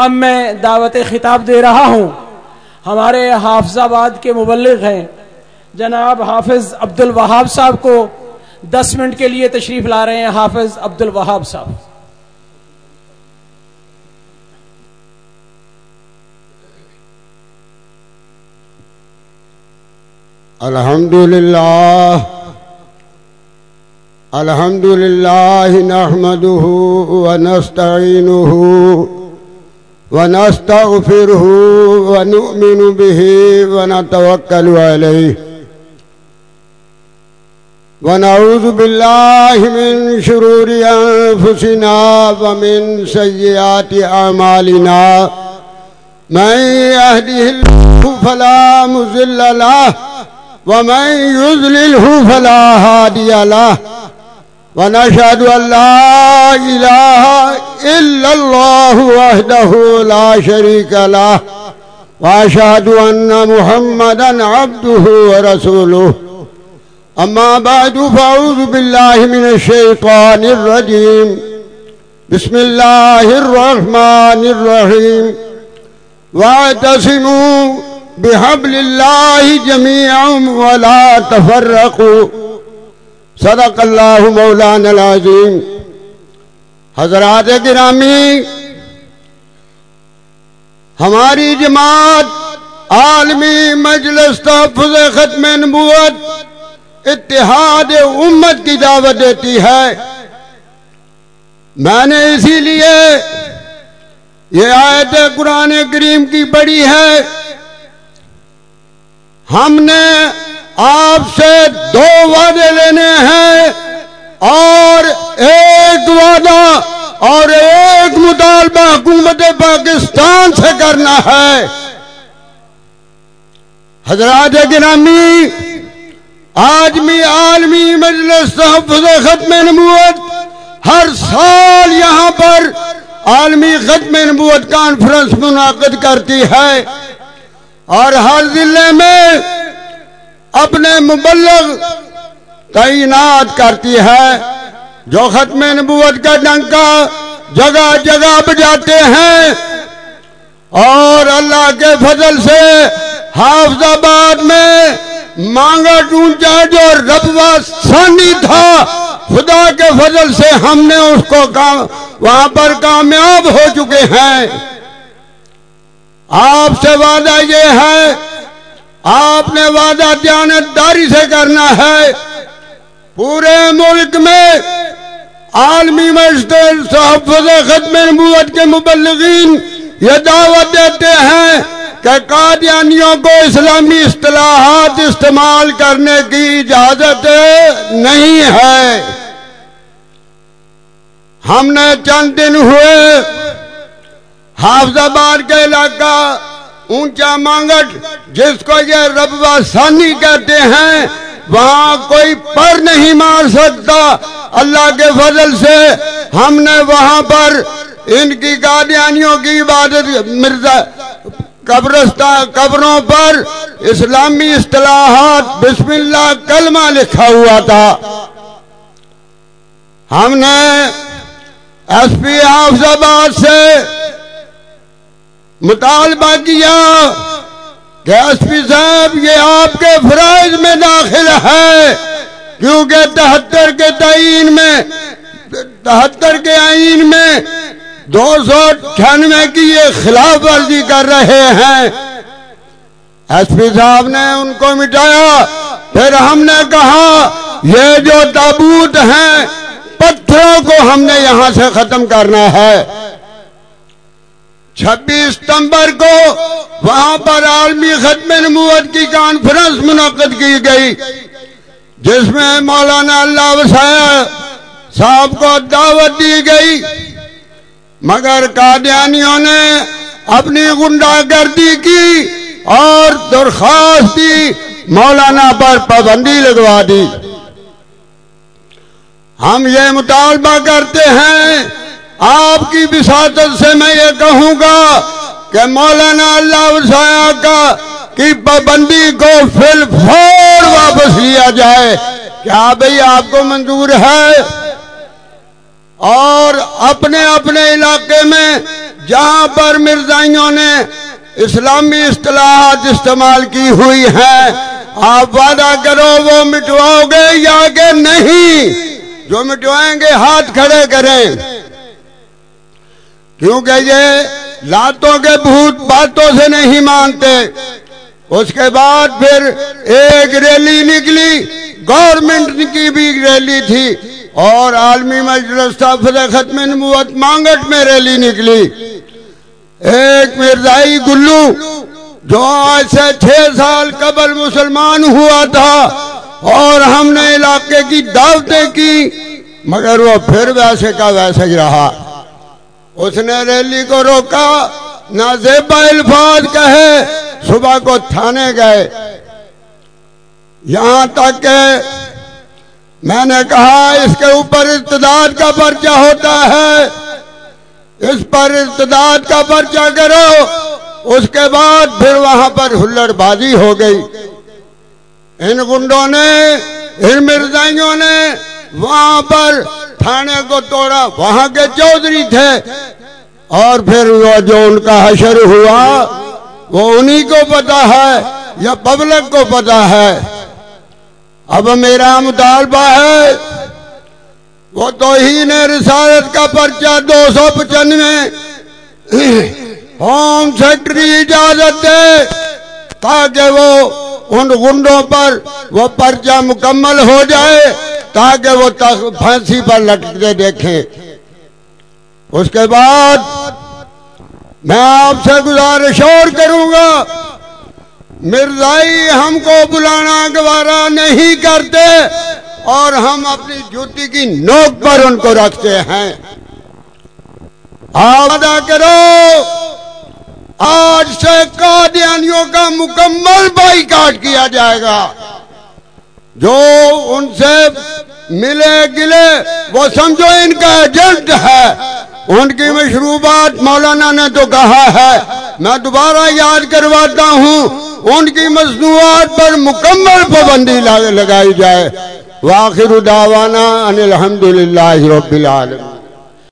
اب میں دعوت خطاب دے رہا ہوں۔ ہمارے حافظ آباد کے مبلغ ہیں۔ جناب حافظ عبد الوہاب صاحب کو دس منٹ کے لیے تشریف لا رہے ہیں۔ حافظ عبد الوہاب صاحب۔ الحمد لله الحمد لله نحمده ونستعينه ونستغفره ونؤمن به ونتوكل عليه. ونعوذ بالله من شرور أنفسنا ومن سيئات أعمالنا. من يهده الله فلا مزل له، ومن يذلله فلا هادي له. ونشهد أن لا إله إلا الله وحده لا شريك له وأشهد أن محمدا عبده ورسوله. أما بعد فأعوذ بالله من الشيطان الرجيم. بسم الله الرحمن الرحيم. واعتصموا بحبل الله جميعا ولا تفرقوا. صدق اللہ مولانا العظیم۔ حضرات گرامی، ہماری جماعت عالمی مجلس تحفظ ختم نبوت اتحاد امت کی دعوت دیتی ہے۔ میں نے اسی لیے یہ آیت قرآن کریم کی بڑی ہے۔ ہم نے آپ سے دو وعدے لینے ہیں اور ایک وعدہ اور ایک مطالبہ حکومت پاکستان سے کرنا ہے۔ حضرات گرامی آج بھی عالمی مجلس تحفظ ختم نبوت ہر سال یہاں پر عالمی ختم نبوت کانفرنس منعقد کرتی ہے اور ہر ضلع میں مبلغ تعینات کرتی ہے، جو ختم نبوت کا ڈنکا جگہ جگہ بجاتے ہیں۔ اور اللہ کے فضل سے حافظ آباد میں مانگا ٹونچا جو ربوا ثانی تھا، خدا کے فضل سے ہم نے اس کو وہاں پر کامیاب ہو چکے ہیں۔ آپ سے وعدہ یہ ہے آپ نے وعدہ دیانتداری سے کرنا ہے۔ پورے ملک میں عالمی مجلس تحفظ ختم نبوت کے مبلغین یہ دعوت دیتے ہیں کہ قادیانیوں کو اسلامی اصطلاحات استعمال کرنے کی اجازت نہیں ہے۔ ہم نے چند دن ہوئے حافظ آباد کے علاقہ اونچا مانگٹ جس کو یہ ربوا ثانی کہتے ہیں، وہاں کوئی پر نہیں مار سکتا۔ اللہ کے فضل سے ہم نے وہاں پر ان کی قادیانیوں کی عبادت، مرزا قبرستان قبروں پر اسلامی اصطلاحات، بسم اللہ کلمہ لکھا ہوا تھا۔ ہم نے ایس پی حافظ آباد سے مطالبہ کیا کہ ایس پی صاحب، یہ آپ کے فرائض میں داخل ہے، کیونکہ تہتر کے تعین میں، تہتر کے آئین میں دو سو اٹھانوے کی یہ خلاف ورزی کر رہے ہیں۔ ایس پی صاحب نے ان کو مٹایا، پھر ہم نے کہا، یہ جو تابوت ہیں، پتھروں کو ہم نے یہاں سے ختم کرنا ہے۔ چھبیس ستمبر کو وہاں پر عالمی ختم نموت کی کانفرنس منعقد کی گئی، جس میں مولانا اللہ وسایا صاحب کو دعوت دی گئی۔ مگر قادیانیوں نے اپنی گنڈا گردی کی اور درخواست دی مولانا پر پابندی لگوا دی۔ ہم یہ مطالبہ کرتے ہیں آپ کی بساطت سے میں یہ کہوں گا کہ مولانا اللہ وسایا کا کی پابندی کو فل فور واپس لیا جائے۔ کیا بھئی آپ کو منظور ہے؟ اور اپنے اپنے علاقے میں جہاں پر مرزائیوں نے اسلامی اصطلاحات استعمال کی ہوئی ہیں، آپ وعدہ کرو وہ مٹواؤ گے یا کہ نہیں؟ جو مٹوائیں گے ہاتھ کھڑے کریں۔ کیونکہ یہ لاتوں کے بھوت باتوں سے نہیں مانتے؟ اس کے بعد پھر ایک ریلی نکلی گورنمنٹ کی بھی ریلی تھی، اور عالمی مجلس تحفظ ختم نبوت مانگٹ میں ریلی نکلی۔ ایک مرزائی گلو، جو آج سے چھ سال قبل مسلمان ہوا تھا، اور ہم نے علاقے کی دعوتیں کی، مگر وہ پھر ویسے کا ویسے ہی رہا۔ اس نے ریلی کو روکا نہ زیبا الفاظ کہے، صبح کو تھانے گئے۔ یہاں تک کہ میں نے کہا، اس کے اوپر ارتداد کا پرچہ ہوتا ہے۔ اس پر ارتداد کا پرچہ کرو، اس کے بعد پھر وہاں پر ہلڑ بازی ہو گئی۔ ان گنڈوں نے، ان مرزائیوں نے وہاں پر تھانے کو توڑا، وہاں کے چودھری تھے۔ اور پھر وہ جو ان کا حشر ہوا، وہ انہی کو پتا ہے یا پبلک کو پتا ہے۔ اب میرا مطالبہ ہے، وہ تو ہی رسالت کا پرچہ دو سو پچانوے۔ ہوم سیکٹری اجازت دے تاکہ وہ ان گنڈوں پر وہ پرچہ مکمل ہو جائے۔ تاکہ وہ پھانسی پر لٹکتے دیکھیں۔ اس کے بعد میں آپ سے گزارش اور کروں گا، مرزائی ہم کو بلانا گوارا نہیں کرتے اور ہم اپنی جوتی کی نوک پر ان کو رکھتے ہیں۔ ادا کرو، آج سے قادیانیوں کا مکمل بائی کاٹ کیا جائے گا۔ جو ان سے ملے گلے، وہ سمجھو ان کا ایجنٹ ہے۔ ان کی مشروبات مولانا نے تو کہا ہے۔ میں دوبارہ یاد کرواتا ہوں، ان کی مصنوعات پر مکمل پابندی لگائی جائے۔ واخر دعوانا ان الحمدللہ رب العالمین۔